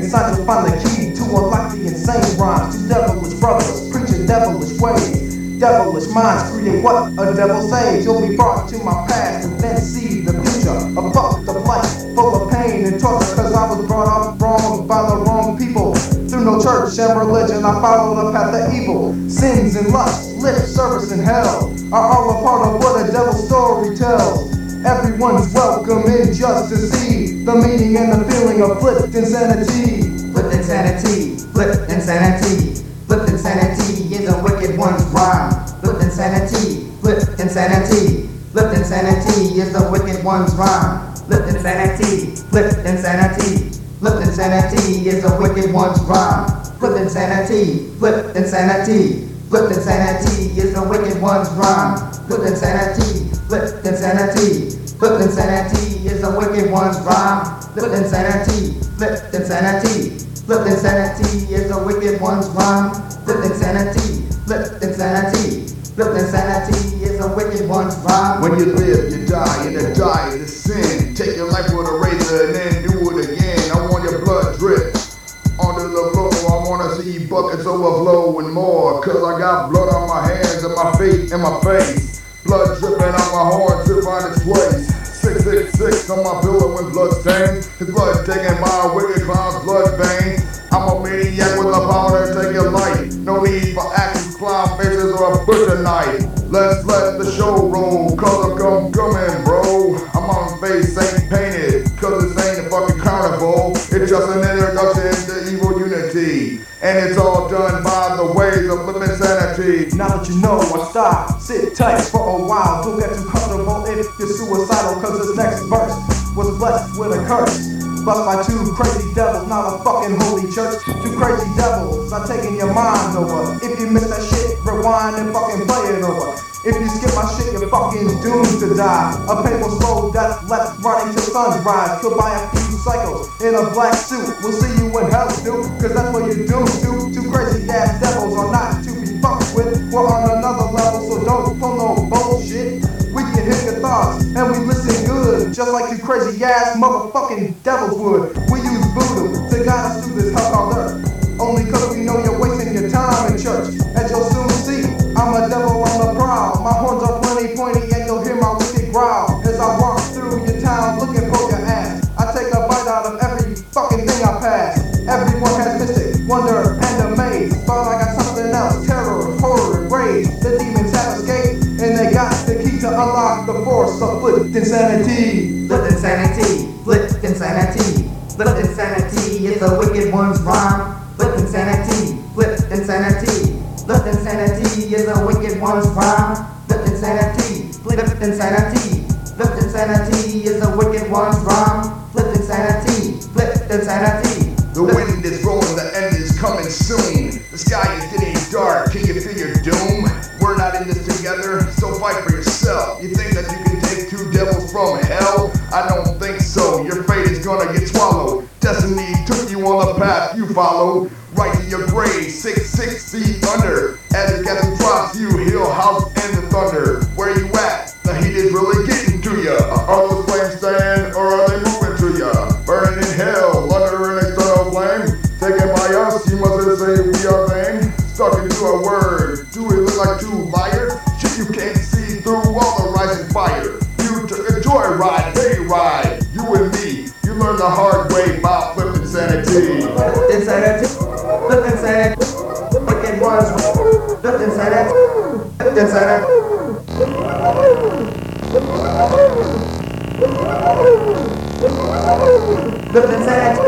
Inside you'll find the key to unlock the insane rhymes. Two devilish brothers preaching devilish ways. Devilish minds create what a devil says. You'll be brought to my past and then see the future. A fucked up life full of pain and torture. Cause I was brought up wrong by the wrong people. Through no church and religion, I follow the path of evil. Sins and lust, lip service and hell are all a part of what a devil's story tells. Everyone's welcome in just to see the meaning and the feeling of flipped insanity. Flipped insanity, flipped insanity, flipped insanity is a wicked one's rhyme. Flipped insanity, flipped insanity, flipped insanity is the wicked one's rhyme. Flipped insanity, flipped insanity, flipped insanity is a wicked one's rhyme. Flipped insanity, flipped insanity, flipped insanity is the wicked one's rhyme. Flipped insanity, flipped insanity, flipped insanity is a wicked one's rhyme. Flipped insanity, flipped insanity, flipped insanity is a wicked one's rhyme. Flipped insanity, flipped insanity, flipped insanity is a wicked one's rhyme. When you live, you die, and to die is sin. Take your life with a razor and then do it again. I want your blood drip onto the floor. I wanna see buckets overflow and more. Cause I got blood on my hands and my feet and my face. Blood dripping on my horn to find its place. 666 on my pillow with blood stains. His blood taken by a wicked clown's blood veins. I'm a maniac with a power to take your life. No need for actions, clown faces, or a butcher knife. Let's let the show roll, cause I'm come coming, bro. I'm on face, ain't painted, cause this ain't a fucking carnival. It's just an introduction. And it's all done by the ways of living sanity. Now that you know, I stop, sit tight for a while. Don't get too comfortable if you're suicidal, cause this next verse was blessed with a curse. Blessed by two crazy devils, not a fucking holy church. Two crazy devils, not taking your mind over. If you miss that shit, rewind and fucking play it over. If you skip my shit, you're fucking doomed to die. A paper slow that's left running till sunrise. Killed by a few psychos in a black suit. We'll see you in hell, dude, cause that's what you're doomed to. Two crazy ass devils are not to be fucked with. We're on another level, so don't pull no bullshit. We can hit your thoughts and we listen good, just like you crazy ass motherfucking devils would. We use voodoo to guide us through this hell Everyone has mystic wonder and amaze. But I got something else, terror, horror, rage. The demons have escaped and they got the key to unlock the force of flipped insanity. Flipped insanity, flipped insanity, flipped insanity is a wicked one's rhyme. Flipped insanity, flipped insanity, flipped insanity is a wicked one's rhyme. Flipped insanity, flipped insanity, flipped insanity is a wicked one's rhyme. Flipped insanity, flipped insanity. The wind is blowing, the end is coming soon. The sky is getting dark, can you feel your doom? We're not in this together, so fight for yourself. You think that you can take two devils from hell? I don't think so, your fate is gonna get swallowed. Destiny took you on the path you followed. Right to your grave, six, six feet under. As it gets across you, hill house and the thunder. Where you at? Insanity. Flipped insanity, flipped insanity, wicked one's flipped insanity, flipped insanity. Flipped insanity.